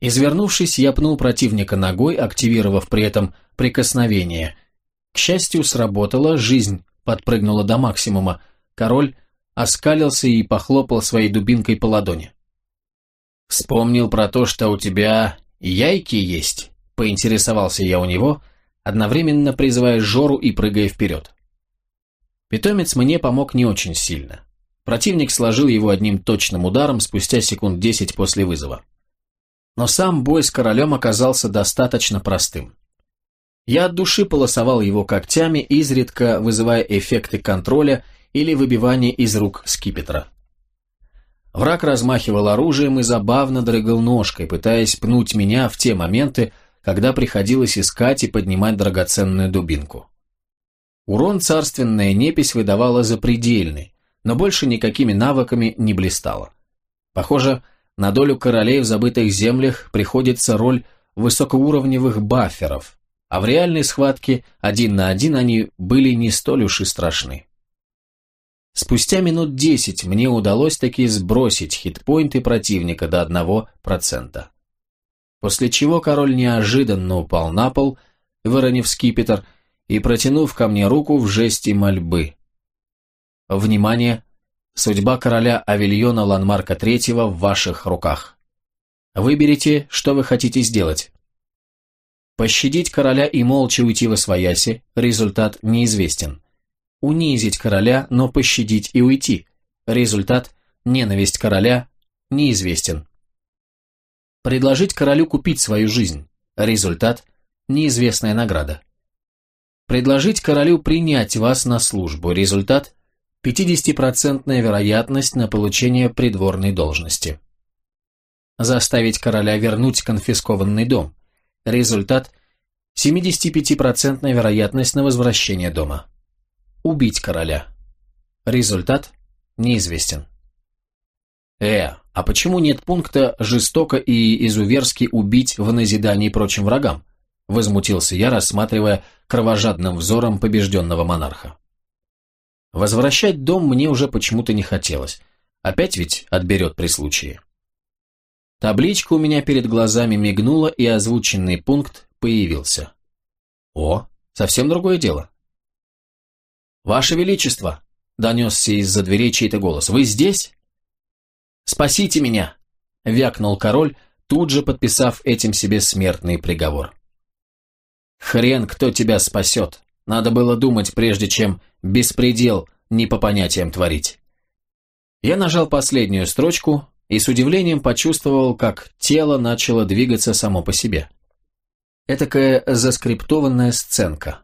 Извернувшись, я пнул противника ногой, активировав при этом прикосновение. К счастью, сработало, жизнь подпрыгнула до максимума. Король оскалился и похлопал своей дубинкой по ладони. «Вспомнил про то, что у тебя яйки есть?» – поинтересовался я у него, одновременно призывая Жору и прыгая вперед. Питомец мне помог не очень сильно. Противник сложил его одним точным ударом спустя секунд десять после вызова. Но сам бой с королем оказался достаточно простым. Я от души полосовал его когтями, изредка вызывая эффекты контроля или выбивания из рук скипетра. Враг размахивал оружием и забавно дрыгал ножкой, пытаясь пнуть меня в те моменты, когда приходилось искать и поднимать драгоценную дубинку. Урон царственная непись выдавала запредельный, но больше никакими навыками не блистала. Похоже, на долю королей в забытых землях приходится роль высокоуровневых баферов, а в реальной схватке один на один они были не столь уж и страшны. Спустя минут десять мне удалось таки сбросить хитпоинты противника до одного процента. После чего король неожиданно упал на пол, выронив скипетр и протянув ко мне руку в жесте мольбы. Внимание! Судьба короля Авильона Ланмарка III в ваших руках. Выберите, что вы хотите сделать. Пощадить короля и молча уйти во свояси, результат неизвестен унизить короля, но пощадить и уйти. Результат – ненависть короля неизвестен. Предложить королю купить свою жизнь. Результат – неизвестная награда. Предложить королю принять вас на службу. Результат – 50% вероятность на получение придворной должности. Заставить короля вернуть конфискованный дом. Результат – 75% вероятность на возвращение дома убить короля. Результат неизвестен. Э, а почему нет пункта «жестоко и изуверски убить в назидании прочим врагам»? Возмутился я, рассматривая кровожадным взором побежденного монарха. Возвращать дом мне уже почему-то не хотелось. Опять ведь отберет при случае. Табличка у меня перед глазами мигнула, и озвученный пункт появился. О, совсем другое дело. «Ваше Величество!» — донесся из-за дверей чей-то голос. «Вы здесь?» «Спасите меня!» — вякнул король, тут же подписав этим себе смертный приговор. «Хрен кто тебя спасет! Надо было думать, прежде чем беспредел не по понятиям творить». Я нажал последнюю строчку и с удивлением почувствовал, как тело начало двигаться само по себе. Этакая заскриптованная сценка.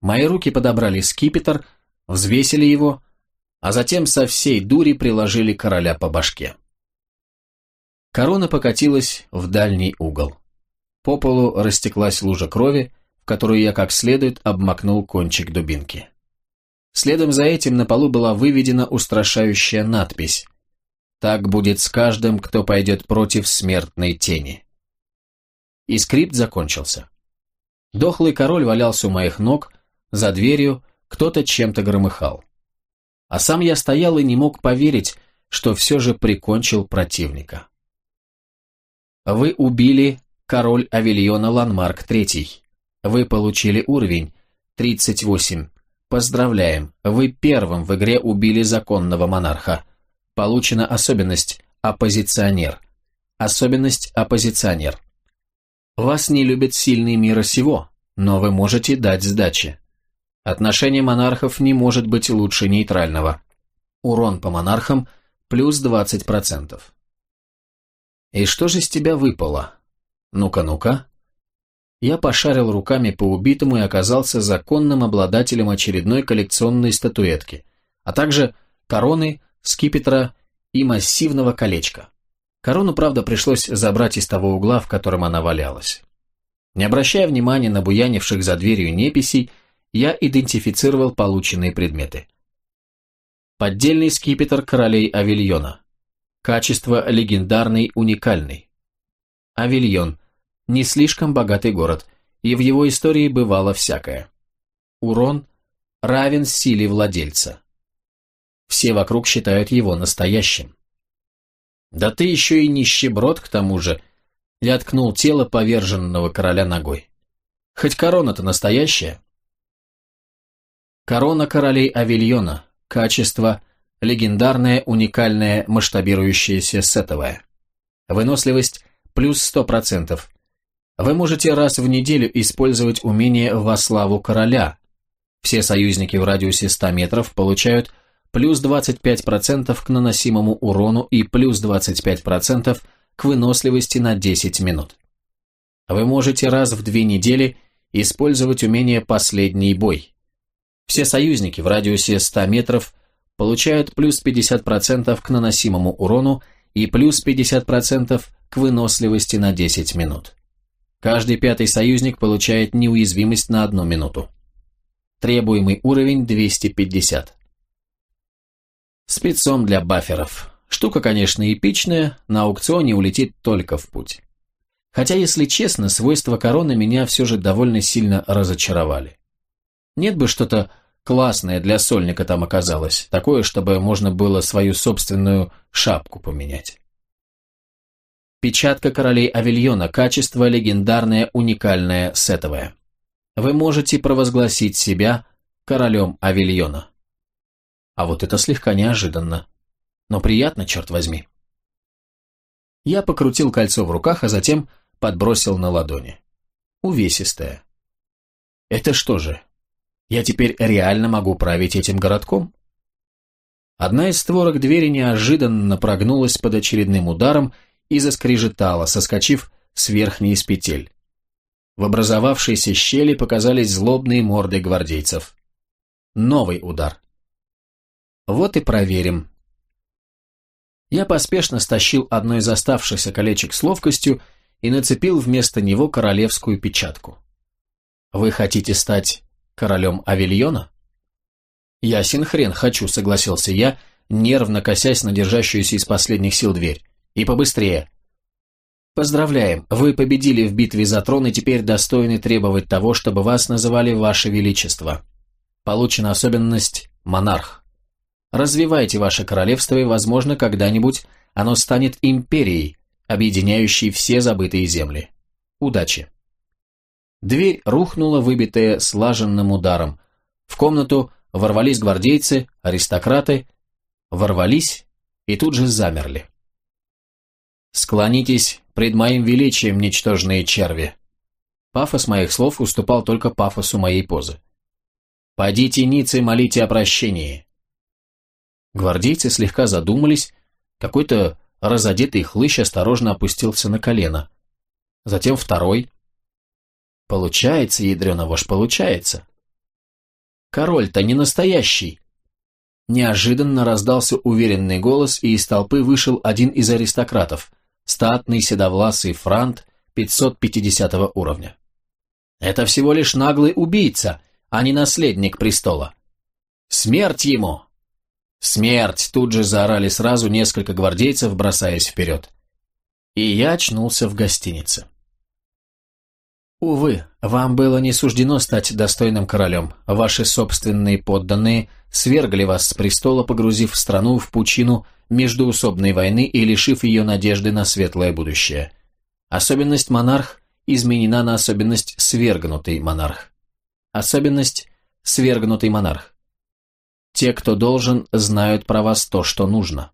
Мои руки подобрали скипетр, взвесили его, а затем со всей дури приложили короля по башке. Корона покатилась в дальний угол. По полу растеклась лужа крови, которую я как следует обмакнул кончик дубинки. Следом за этим на полу была выведена устрашающая надпись «Так будет с каждым, кто пойдет против смертной тени». И скрипт закончился. Дохлый король валялся у моих ног, за дверью кто-то чем-то громыхал. А сам я стоял и не мог поверить, что все же прикончил противника. Вы убили король Авильона Ланмарк III. Вы получили уровень 38. Поздравляем, вы первым в игре убили законного монарха. Получена особенность «Оппозиционер». Особенность «Оппозиционер». Вас не любят сильные мира сего, но вы можете дать сдачи. Отношение монархов не может быть лучше нейтрального. Урон по монархам плюс 20%. И что же с тебя выпало? Ну-ка, ну-ка. Я пошарил руками по убитому и оказался законным обладателем очередной коллекционной статуэтки, а также короны, скипетра и массивного колечка. Корону, правда, пришлось забрать из того угла, в котором она валялась. Не обращая внимания на буянивших за дверью неписей, я идентифицировал полученные предметы. Поддельный скипетр королей Авильона. Качество легендарный, уникальный. Авильон. Не слишком богатый город, и в его истории бывало всякое. Урон равен силе владельца. Все вокруг считают его настоящим. Да ты еще и нищеброд к тому же. Я ткнул тело поверженного короля ногой. Хоть корона-то настоящая. Корона королей Авильона. Качество – легендарное, уникальное, масштабирующееся сетовое. Выносливость – плюс 100%. Вы можете раз в неделю использовать умение во славу короля. Все союзники в радиусе 100 метров получают плюс 25% к наносимому урону и плюс 25% к выносливости на 10 минут. Вы можете раз в две недели использовать умение «Последний бой». Все союзники в радиусе 100 метров получают плюс 50% к наносимому урону и плюс 50% к выносливости на 10 минут. Каждый пятый союзник получает неуязвимость на одну минуту. Требуемый уровень 250. Спецом для баферов. Штука, конечно, эпичная, на аукционе улетит только в путь. Хотя, если честно, свойства короны меня все же довольно сильно разочаровали. Нет бы что-то классное для сольника там оказалось, такое, чтобы можно было свою собственную шапку поменять. Печатка королей Авильона, качество легендарное, уникальное, сетовое. Вы можете провозгласить себя королем Авильона. А вот это слегка неожиданно. Но приятно, черт возьми. Я покрутил кольцо в руках, а затем подбросил на ладони. Увесистое. Это что же, я теперь реально могу править этим городком? Одна из створок двери неожиданно прогнулась под очередным ударом и заскрежетала, соскочив с верхней из петель. В образовавшейся щели показались злобные морды гвардейцев. Новый удар. Вот и проверим. Я поспешно стащил одно из оставшихся колечек с ловкостью и нацепил вместо него королевскую печатку. Вы хотите стать королем Авильона? Ясен хрен хочу, согласился я, нервно косясь на держащуюся из последних сил дверь. И побыстрее. Поздравляем, вы победили в битве за трон и теперь достойны требовать того, чтобы вас называли Ваше Величество. Получена особенность «Монарх». Развивайте ваше королевство, и, возможно, когда-нибудь оно станет империей, объединяющей все забытые земли. Удачи. Дверь рухнула, выбитая слаженным ударом. В комнату ворвались гвардейцы, аристократы, ворвались и тут же замерли. «Склонитесь пред моим величием, ничтожные черви!» Пафос моих слов уступал только пафосу моей позы. «Подите ницы, молите о прощении!» Гвардейцы слегка задумались, какой-то разодетый хлыщ осторожно опустился на колено. Затем второй. Получается, ядрена вож, получается. Король-то не настоящий. Неожиданно раздался уверенный голос, и из толпы вышел один из аристократов статный седовласый франт 550 уровня. Это всего лишь наглый убийца, а не наследник престола. Смерть ему! Смерть! Тут же заорали сразу несколько гвардейцев, бросаясь вперед. И я очнулся в гостинице. Увы, вам было не суждено стать достойным королем. Ваши собственные подданные свергли вас с престола, погрузив страну в пучину междуусобной войны и лишив ее надежды на светлое будущее. Особенность монарх изменена на особенность свергнутый монарх. Особенность свергнутый монарх. Те, кто должен, знают про вас то, что нужно.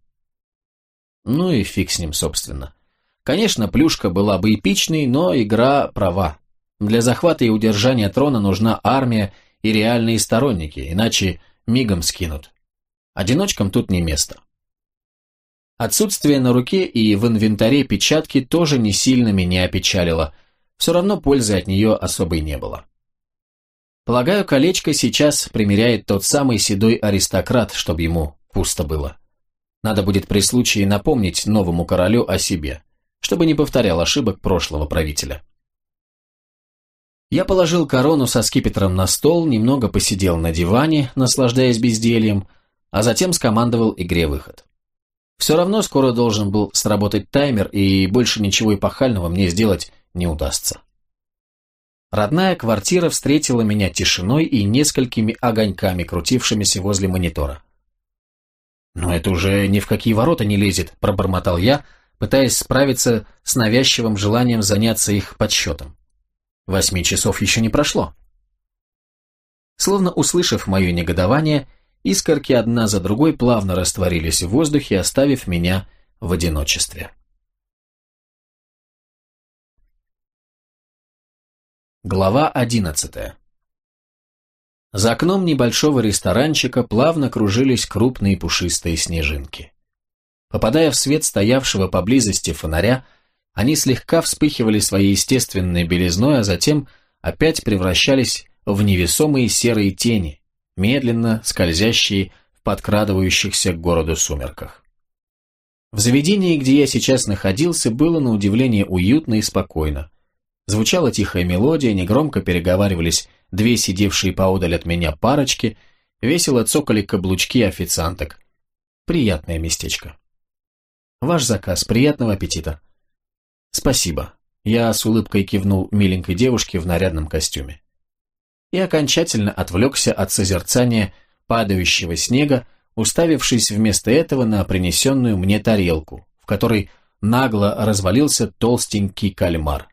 Ну и фиг с ним, собственно. Конечно, плюшка была бы эпичной, но игра права. Для захвата и удержания трона нужна армия и реальные сторонники, иначе мигом скинут. Одиночкам тут не место. Отсутствие на руке и в инвентаре печатки тоже не сильно меня опечалило. Все равно пользы от нее особой не было. Полагаю, колечко сейчас примеряет тот самый седой аристократ, чтобы ему пусто было. Надо будет при случае напомнить новому королю о себе, чтобы не повторял ошибок прошлого правителя. Я положил корону со скипетром на стол, немного посидел на диване, наслаждаясь бездельем, а затем скомандовал игре выход. Все равно скоро должен был сработать таймер, и больше ничего эпохального мне сделать не удастся. Родная квартира встретила меня тишиной и несколькими огоньками, крутившимися возле монитора. «Но это уже ни в какие ворота не лезет», – пробормотал я, пытаясь справиться с навязчивым желанием заняться их подсчетом. Восьми часов еще не прошло. Словно услышав мое негодование, искорки одна за другой плавно растворились в воздухе, оставив меня в одиночестве. Глава одиннадцатая За окном небольшого ресторанчика плавно кружились крупные пушистые снежинки. Попадая в свет стоявшего поблизости фонаря, они слегка вспыхивали своей естественной белизной, а затем опять превращались в невесомые серые тени, медленно скользящие в подкрадывающихся к городу сумерках. В заведении, где я сейчас находился, было на удивление уютно и спокойно. Звучала тихая мелодия, негромко переговаривались две сидевшие поодаль от меня парочки, весело цокали каблучки официанток. Приятное местечко. Ваш заказ, приятного аппетита. Спасибо. Я с улыбкой кивнул миленькой девушке в нарядном костюме. И окончательно отвлекся от созерцания падающего снега, уставившись вместо этого на принесенную мне тарелку, в которой нагло развалился толстенький кальмар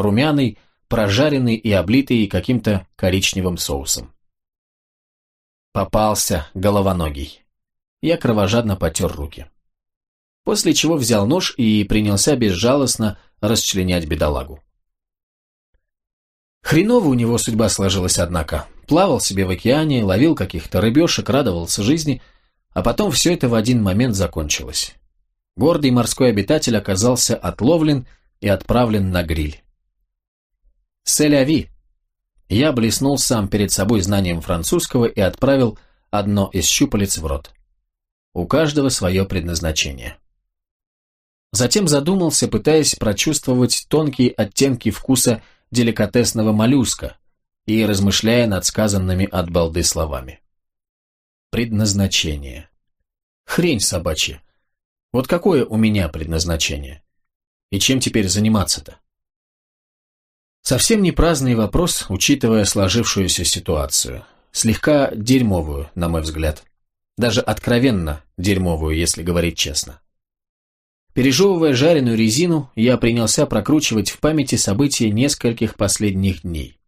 румяный, прожаренный и облитый каким-то коричневым соусом. Попался головоногий. Я кровожадно потер руки. После чего взял нож и принялся безжалостно расчленять бедолагу. Хреново у него судьба сложилась, однако. Плавал себе в океане, ловил каких-то рыбешек, радовался жизни, а потом все это в один момент закончилось. Гордый морской обитатель оказался отловлен и отправлен на гриль. «Селяви!» Я блеснул сам перед собой знанием французского и отправил одно из щупалец в рот. У каждого свое предназначение. Затем задумался, пытаясь прочувствовать тонкие оттенки вкуса деликатесного моллюска и размышляя над сказанными от балды словами. Предназначение. Хрень собачья. Вот какое у меня предназначение? И чем теперь заниматься-то? Совсем не праздный вопрос, учитывая сложившуюся ситуацию. Слегка дерьмовую, на мой взгляд. Даже откровенно дерьмовую, если говорить честно. Пережевывая жареную резину, я принялся прокручивать в памяти события нескольких последних дней.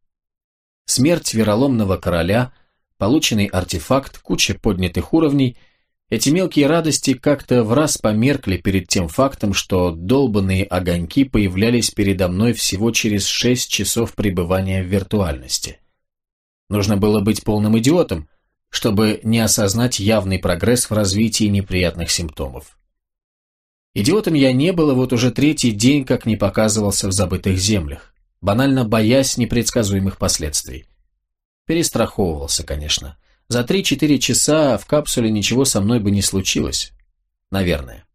Смерть вероломного короля, полученный артефакт, куча поднятых уровней – эти мелкие радости как-то в раз померкли перед тем фактом, что долбанные огоньки появлялись передо мной всего через шесть часов пребывания в виртуальности. Нужно было быть полным идиотом, чтобы не осознать явный прогресс в развитии неприятных симптомов. Идиотом я не был, и вот уже третий день как не показывался в забытых землях, банально боясь непредсказуемых последствий. Перестраховывался, конечно. За 3-4 часа в капсуле ничего со мной бы не случилось. Наверное.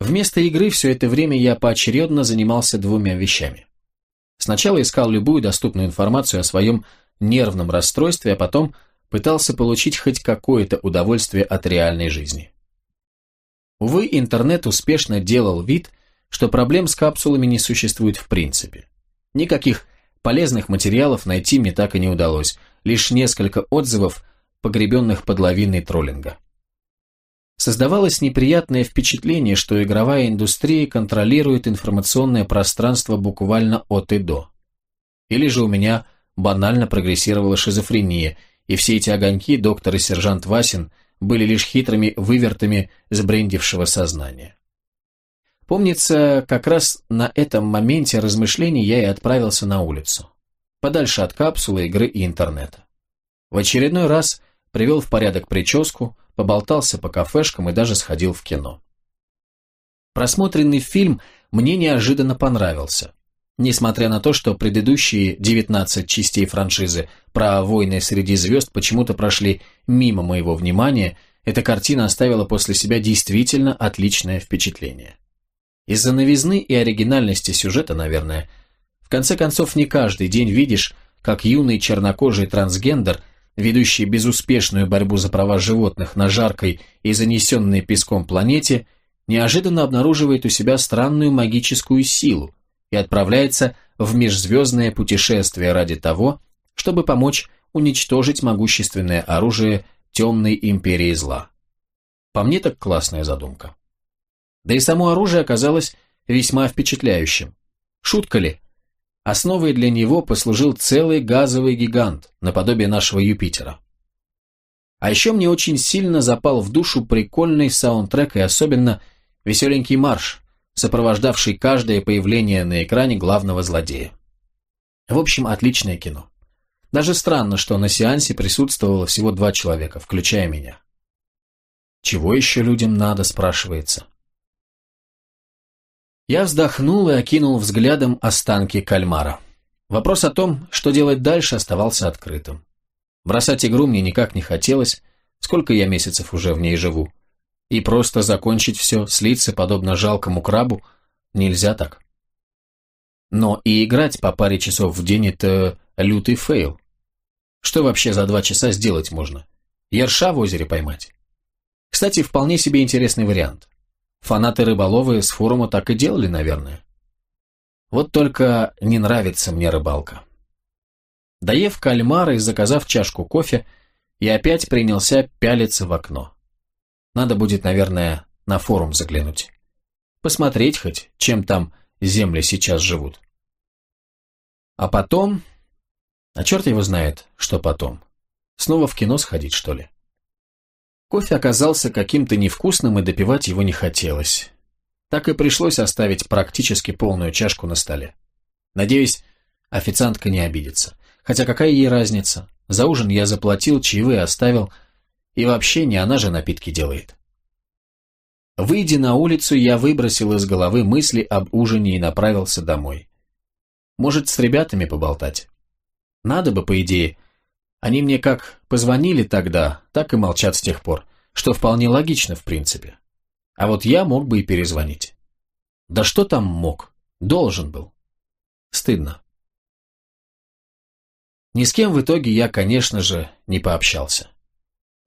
Вместо игры все это время я поочередно занимался двумя вещами. Сначала искал любую доступную информацию о своем нервном расстройстве, а потом пытался получить хоть какое-то удовольствие от реальной жизни. Увы, интернет успешно делал вид, что проблем с капсулами не существует в принципе. Никаких полезных материалов найти мне так и не удалось, лишь несколько отзывов, погребенных под лавиной троллинга. Создавалось неприятное впечатление, что игровая индустрия контролирует информационное пространство буквально от и до. Или же у меня банально прогрессировала шизофрения, и все эти огоньки доктор и сержант Васин были лишь хитрыми вывертами сбрендившего сознания. Помнится, как раз на этом моменте размышлений я и отправился на улицу подальше от капсулы, игры и интернета. В очередной раз привел в порядок прическу, поболтался по кафешкам и даже сходил в кино. Просмотренный фильм мне неожиданно понравился. Несмотря на то, что предыдущие 19 частей франшизы про войны среди звезд почему-то прошли мимо моего внимания, эта картина оставила после себя действительно отличное впечатление. Из-за новизны и оригинальности сюжета, наверное, конце концов, не каждый день видишь, как юный чернокожий трансгендер, ведущий безуспешную борьбу за права животных на жаркой и занесенной песком планете, неожиданно обнаруживает у себя странную магическую силу и отправляется в межзвездное путешествие ради того, чтобы помочь уничтожить могущественное оружие темной империи зла. По мне так классная задумка. Да и само оружие оказалось весьма впечатляющим. Шутка ли? Основой для него послужил целый газовый гигант, наподобие нашего Юпитера. А еще мне очень сильно запал в душу прикольный саундтрек и особенно веселенький марш, сопровождавший каждое появление на экране главного злодея. В общем, отличное кино. Даже странно, что на сеансе присутствовало всего два человека, включая меня. Чего еще людям надо, спрашивается. Я вздохнул и окинул взглядом останки кальмара. Вопрос о том, что делать дальше, оставался открытым. Бросать игру мне никак не хотелось, сколько я месяцев уже в ней живу. И просто закончить все, слиться, подобно жалкому крабу, нельзя так. Но и играть по паре часов в день – это лютый фейл. Что вообще за два часа сделать можно? Ерша в озере поймать? Кстати, вполне себе интересный вариант. Фанаты рыболовы с форума так и делали, наверное. Вот только не нравится мне рыбалка. Доев кальмара и заказав чашку кофе, я опять принялся пялиться в окно. Надо будет, наверное, на форум заглянуть. Посмотреть хоть, чем там земли сейчас живут. А потом... А черт его знает, что потом. Снова в кино сходить, что ли? Кофе оказался каким-то невкусным, и допивать его не хотелось. Так и пришлось оставить практически полную чашку на столе. Надеюсь, официантка не обидится. Хотя какая ей разница? За ужин я заплатил, чаевые оставил, и вообще не она же напитки делает. Выйдя на улицу, я выбросил из головы мысли об ужине и направился домой. Может, с ребятами поболтать? Надо бы, по идее, они мне как позвонили тогда, так и молчат с тех пор, что вполне логично в принципе. А вот я мог бы и перезвонить. Да что там мог? Должен был. Стыдно. Ни с кем в итоге я, конечно же, не пообщался.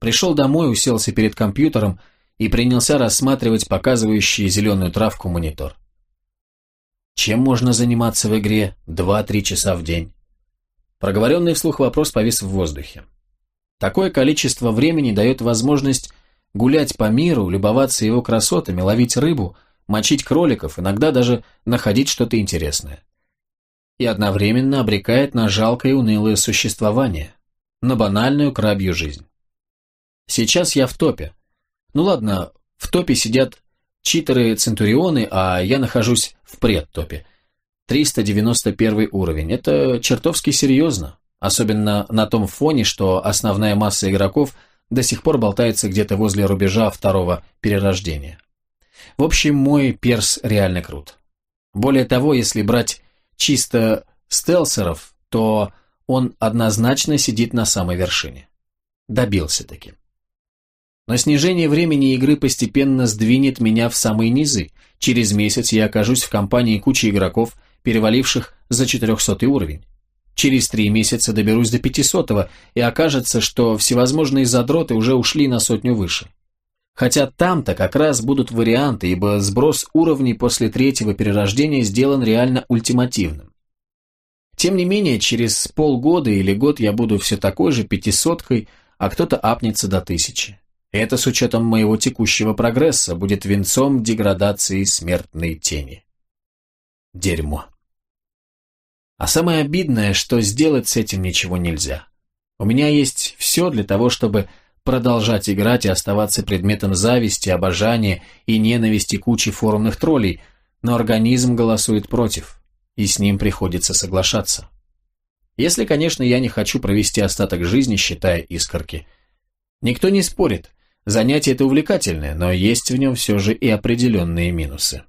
Пришел домой, уселся перед компьютером и принялся рассматривать показывающий зеленую травку монитор. Чем можно заниматься в игре 2-3 часа в день? Проговоренный вслух вопрос повис в воздухе. Такое количество времени дает возможность гулять по миру, любоваться его красотами, ловить рыбу, мочить кроликов, иногда даже находить что-то интересное. И одновременно обрекает на жалкое и унылое существование, на банальную крабью жизнь. Сейчас я в топе. Ну ладно, в топе сидят читеры-центурионы, а я нахожусь в предтопе – 391 уровень. Это чертовски серьезно, особенно на том фоне, что основная масса игроков до сих пор болтается где-то возле рубежа второго перерождения. В общем, мой перс реально крут. Более того, если брать чисто стелсеров, то он однозначно сидит на самой вершине. Добился таки. Но снижение времени игры постепенно сдвинет меня в самые низы. Через месяц я окажусь в компании кучи игроков, переваливших за 400 уровень. Через три месяца доберусь до 500 и окажется, что всевозможные задроты уже ушли на сотню выше. Хотя там-то как раз будут варианты, ибо сброс уровней после третьего перерождения сделан реально ультимативным. Тем не менее, через полгода или год я буду все такой же пятисоткой, а кто-то апнется до тысячи. Это с учетом моего текущего прогресса будет венцом деградации смертной тени. Дерьмо. А самое обидное, что сделать с этим ничего нельзя. У меня есть все для того, чтобы продолжать играть и оставаться предметом зависти, обожания и ненависти кучи форумных троллей, но организм голосует против, и с ним приходится соглашаться. Если, конечно, я не хочу провести остаток жизни, считая искорки. Никто не спорит, занятие это увлекательное, но есть в нем все же и определенные минусы.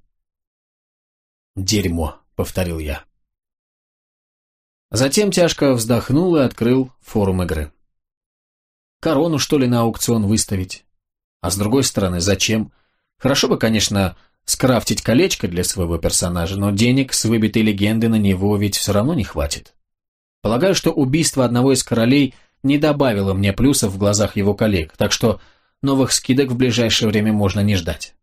«Дерьмо», — повторил я. Затем тяжко вздохнул и открыл форум игры. Корону, что ли, на аукцион выставить? А с другой стороны, зачем? Хорошо бы, конечно, скрафтить колечко для своего персонажа, но денег с выбитой легенды на него ведь все равно не хватит. Полагаю, что убийство одного из королей не добавило мне плюсов в глазах его коллег, так что новых скидок в ближайшее время можно не ждать.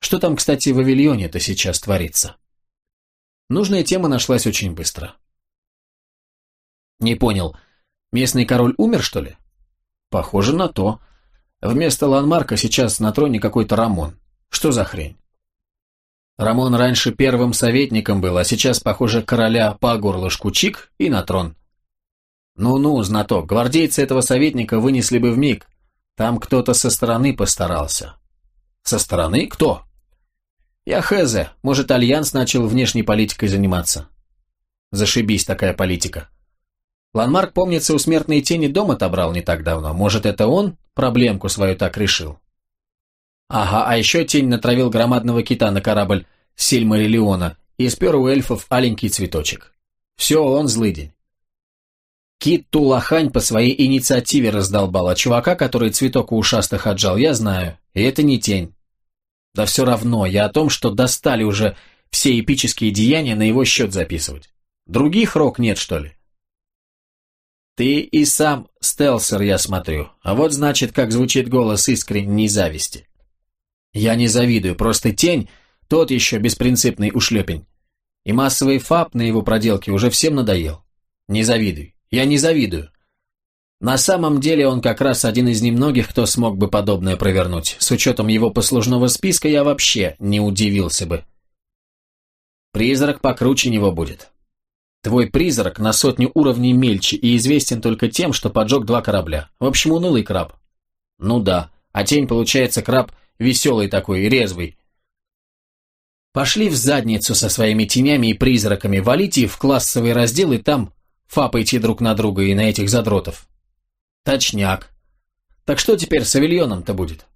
Что там, кстати, в Авильоне-то сейчас творится? Нужная тема нашлась очень быстро. Не понял, местный король умер, что ли? Похоже на то. Вместо Ланмарка сейчас на троне какой-то Рамон. Что за хрень? Рамон раньше первым советником был, а сейчас, похоже, короля по горлышку чик и на трон. Ну-ну, знаток, гвардейцы этого советника вынесли бы в миг. Там кто-то со стороны постарался. Со стороны? Кто? Я Хезе. Может, Альянс начал внешней политикой заниматься. Зашибись такая политика. Ланмарк, помнится, у смертной тени дом отобрал не так давно. Может, это он проблемку свою так решил? Ага, а еще тень натравил громадного кита на корабль Сильмариллиона и спер у эльфов аленький цветочек. Все, он злыдень. Кит Тулахань по своей инициативе раздолбал, а чувака, который цветок у ушастых отжал, я знаю, и это не тень. Да все равно, я о том, что достали уже все эпические деяния на его счет записывать. Других рок нет, что ли? Ты и сам стелсер, я смотрю. А вот значит, как звучит голос искренней зависти. Я не завидую, просто тень, тот еще беспринципный ушлепень. И массовый фаб на его проделке уже всем надоел. Не завидуй. Я не завидую. На самом деле он как раз один из немногих, кто смог бы подобное провернуть. С учетом его послужного списка я вообще не удивился бы. Призрак покруче него будет. Твой призрак на сотню уровней мельче и известен только тем, что поджег два корабля. В общем, унылый краб. Ну да, а тень получается краб веселый такой, резвый. Пошли в задницу со своими тенями и призраками, валите в классовый раздел и там фапайте друг на друга и на этих задротов. Точняк. Так что теперь с Авильоном-то будет?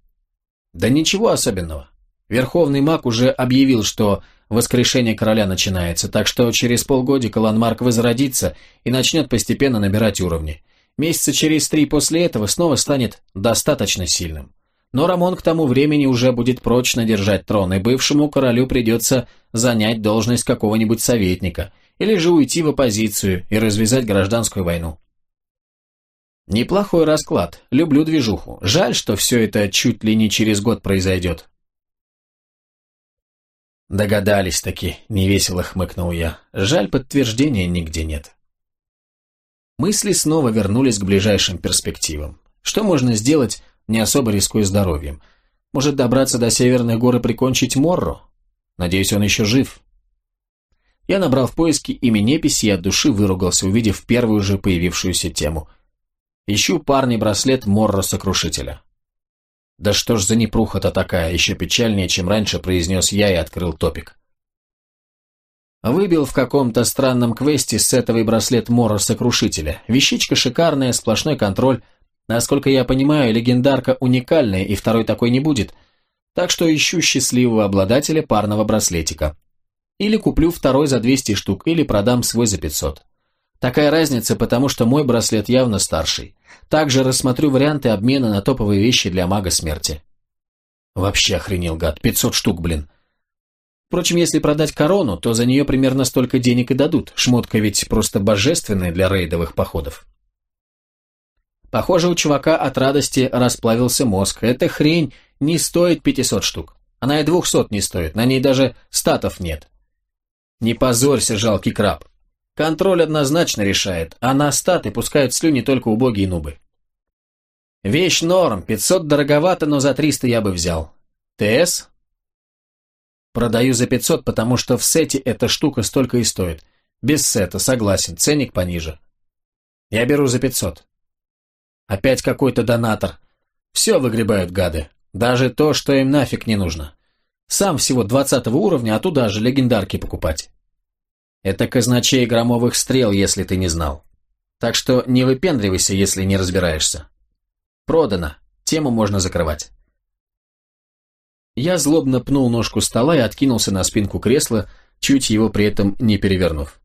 Да ничего особенного. Верховный маг уже объявил, что воскрешение короля начинается, так что через полгодика Ланмарк возродится и начнет постепенно набирать уровни. Месяца через три после этого снова станет достаточно сильным. Но Рамон к тому времени уже будет прочно держать трон, и бывшему королю придется занять должность какого-нибудь советника, или же уйти в оппозицию и развязать гражданскую войну. Неплохой расклад, люблю движуху. Жаль, что все это чуть ли не через год произойдет. Догадались-таки, невесело хмыкнул я. Жаль, подтверждения нигде нет. Мысли снова вернулись к ближайшим перспективам. Что можно сделать, не особо рискуя здоровьем? Может добраться до Северных гор и прикончить Морро? Надеюсь, он еще жив. Я набрал в поиске имя Неписи и от души выругался, увидев первую же появившуюся тему. Ищу парный браслет Морро-сокрушителя. «Да что ж за непруха-то такая, еще печальнее, чем раньше», произнес я и открыл топик. Выбил в каком-то странном квесте сетовый браслет Мора-сокрушителя. Вещичка шикарная, сплошной контроль. Насколько я понимаю, легендарка уникальная, и второй такой не будет. Так что ищу счастливого обладателя парного браслетика. Или куплю второй за 200 штук, или продам свой за 500. Такая разница, потому что мой браслет явно старший. Также рассмотрю варианты обмена на топовые вещи для мага смерти. Вообще охренел, гад, 500 штук, блин. Впрочем, если продать корону, то за нее примерно столько денег и дадут. Шмотка ведь просто божественная для рейдовых походов. Похоже, у чувака от радости расплавился мозг. Эта хрень не стоит 500 штук. Она и 200 не стоит, на ней даже статов нет. Не позорься, жалкий краб. Контроль однозначно решает, а на статы пускают слюни только убогие нубы. Вещь норм, 500 дороговато, но за 300 я бы взял. ТС? Продаю за 500, потому что в сете эта штука столько и стоит. Без сета, согласен, ценник пониже. Я беру за 500. Опять какой-то донатор. Все выгребают гады. Даже то, что им нафиг не нужно. Сам всего 20 уровня, а туда же легендарки покупать. Это казначей громовых стрел, если ты не знал. Так что не выпендривайся, если не разбираешься. Продано. Тему можно закрывать. Я злобно пнул ножку стола и откинулся на спинку кресла, чуть его при этом не перевернув.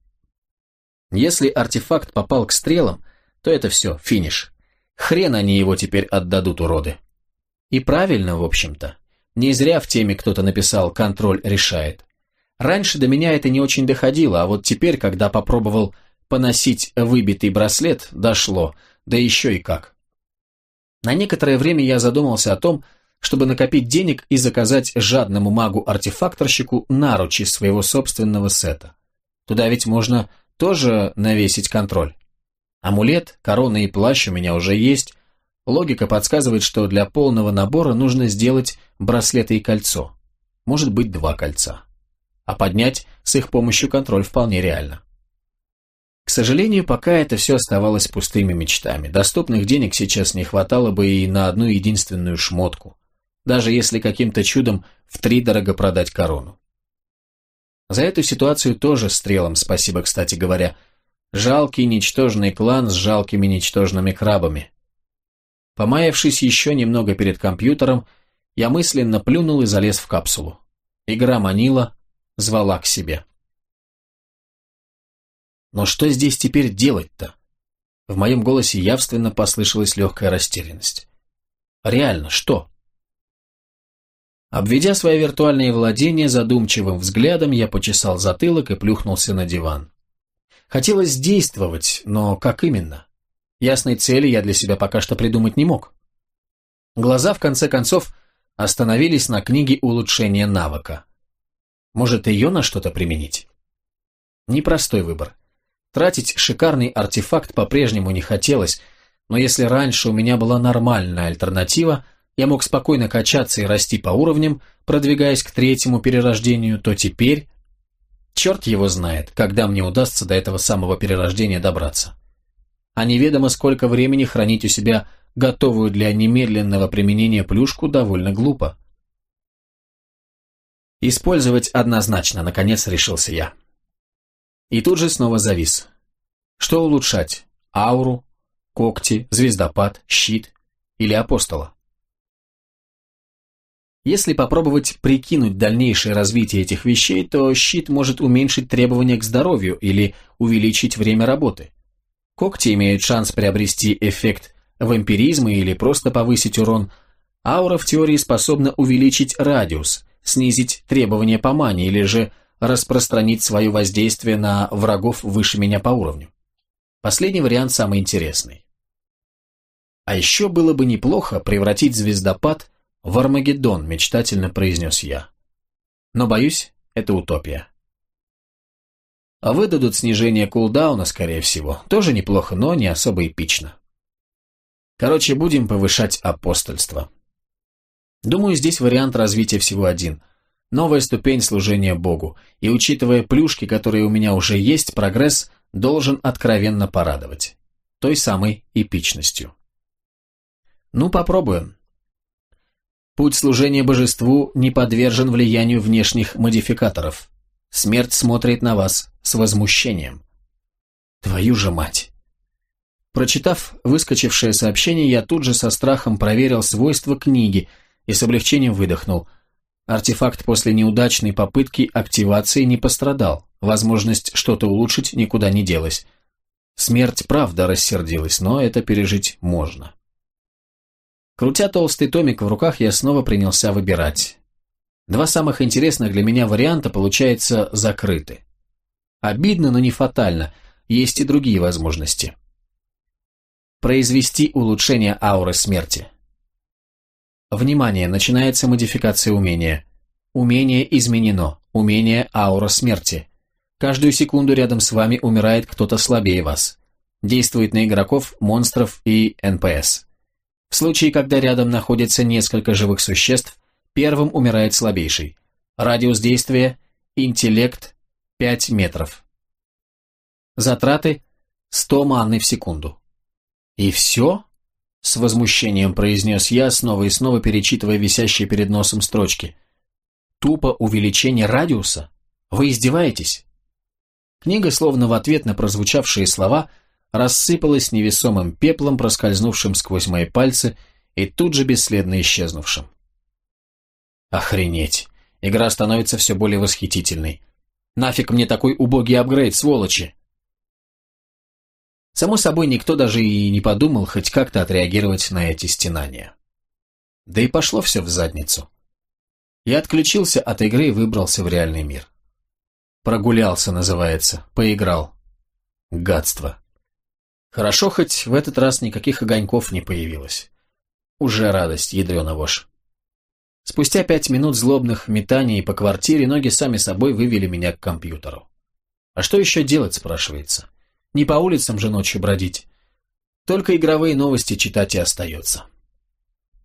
Если артефакт попал к стрелам, то это все, финиш. Хрен они его теперь отдадут, уроды. И правильно, в общем-то. Не зря в теме кто-то написал «контроль решает». Раньше до меня это не очень доходило, а вот теперь, когда попробовал поносить выбитый браслет, дошло, да еще и как. На некоторое время я задумался о том, чтобы накопить денег и заказать жадному магу-артефакторщику наручи своего собственного сета. Туда ведь можно тоже навесить контроль. Амулет, корона и плащ у меня уже есть. Логика подсказывает, что для полного набора нужно сделать браслеты и кольцо. может быть два кольца. А поднять с их помощью контроль вполне реально. К сожалению, пока это все оставалось пустыми мечтами. Доступных денег сейчас не хватало бы и на одну единственную шмотку, даже если каким-то чудом втридорого продать корону. За эту ситуацию тоже стрелом спасибо, кстати говоря. Жалкий ничтожный клан с жалкими ничтожными крабами. Помаявшись еще немного перед компьютером, я мысленно плюнул и залез в капсулу. Игра манила, звала к себе. Но что здесь теперь делать-то? В моем голосе явственно послышалась легкая растерянность. Реально, что? Обведя свои виртуальные владения задумчивым взглядом, я почесал затылок и плюхнулся на диван. Хотелось действовать, но как именно? Ясной цели я для себя пока что придумать не мог. Глаза, в конце концов, остановились на книге улучшения навыка. Может, ее на что-то применить? Непростой выбор. Тратить шикарный артефакт по-прежнему не хотелось, но если раньше у меня была нормальная альтернатива, я мог спокойно качаться и расти по уровням, продвигаясь к третьему перерождению, то теперь... Черт его знает, когда мне удастся до этого самого перерождения добраться а неведомо сколько времени хранить у себя готовую для немедленного применения плюшку довольно глупо. Использовать однозначно, наконец решился я. И тут же снова завис. Что улучшать? Ауру, когти, звездопад, щит или апостола? Если попробовать прикинуть дальнейшее развитие этих вещей, то щит может уменьшить требования к здоровью или увеличить время работы. Когти имеют шанс приобрести эффект вампиризма или просто повысить урон. Аура в теории способна увеличить радиус, снизить требования по мане или же распространить свое воздействие на врагов выше меня по уровню. Последний вариант самый интересный. А еще было бы неплохо превратить звездопад в Армагеддон, мечтательно произнес я. Но, боюсь, это утопия. А выдадут снижение кулдауна, скорее всего. Тоже неплохо, но не особо эпично. Короче, будем повышать апостольство. Думаю, здесь вариант развития всего один. Новая ступень служения Богу. И учитывая плюшки, которые у меня уже есть, прогресс должен откровенно порадовать. Той самой эпичностью. Ну, попробуем. Путь служения божеству не подвержен влиянию внешних модификаторов. Смерть смотрит на вас с возмущением. Твою же мать! Прочитав выскочившее сообщение, я тут же со страхом проверил свойства книги и с облегчением выдохнул. Артефакт после неудачной попытки активации не пострадал, возможность что-то улучшить никуда не делась. Смерть правда рассердилась, но это пережить можно. Крутя толстый томик в руках, я снова принялся выбирать. Два самых интересных для меня варианта, получается, закрыты. Обидно, но не фатально, есть и другие возможности. Произвести улучшение ауры смерти. Внимание, начинается модификация умения. Умение изменено, умение аура смерти. Каждую секунду рядом с вами умирает кто-то слабее вас. Действует на игроков, монстров и НПС. В случае, когда рядом находится несколько живых существ, Первым умирает слабейший. Радиус действия – интеллект 5 метров. Затраты – 100 маны в секунду. И все? С возмущением произнес я, снова и снова перечитывая висящие перед носом строчки. Тупо увеличение радиуса? Вы издеваетесь? Книга, словно в ответ на прозвучавшие слова, рассыпалась невесомым пеплом, проскользнувшим сквозь мои пальцы и тут же бесследно исчезнувшим. Охренеть. Игра становится все более восхитительной. Нафиг мне такой убогий апгрейд, сволочи? Само собой, никто даже и не подумал хоть как-то отреагировать на эти стенания. Да и пошло все в задницу. Я отключился от игры и выбрался в реальный мир. Прогулялся, называется, поиграл. Гадство. Хорошо, хоть в этот раз никаких огоньков не появилось. Уже радость, ядрена вошь. Спустя пять минут злобных метаний по квартире ноги сами собой вывели меня к компьютеру. А что еще делать, спрашивается? Не по улицам же ночью бродить. Только игровые новости читать и остается.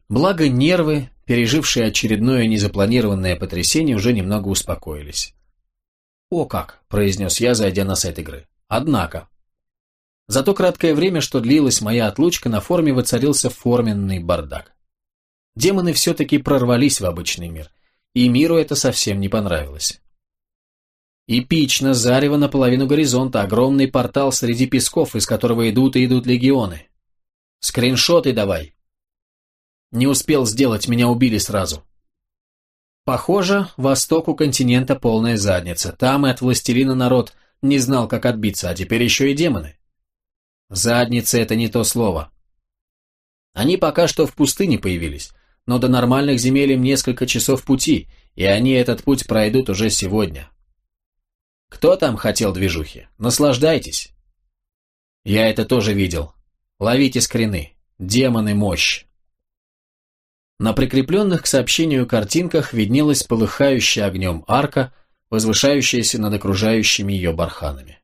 Благо нервы пережившие очередное незапланированное потрясение, уже немного успокоились. «О как!» – произнес я, зайдя на сайт игры. «Однако...» За то краткое время, что длилась моя отлучка, на форуме воцарился форменный бардак. Демоны все-таки прорвались в обычный мир, и миру это совсем не понравилось. Эпично, зарево наполовину горизонта, огромный портал среди песков, из которого идут и идут легионы. Скриншоты давай. Не успел сделать, меня убили сразу. Похоже, востоку континента полная задница. Там и от властелина народ не знал, как отбиться, а теперь еще и демоны. Задница — это не то слово. Они пока что в пустыне появились, но до нормальных земель им несколько часов пути, и они этот путь пройдут уже сегодня. Кто там хотел движухи? Наслаждайтесь. Я это тоже видел. Ловите скрины. Демоны мощь. На прикрепленных к сообщению картинках виднелась полыхающая огнем арка, возвышающаяся над окружающими ее барханами.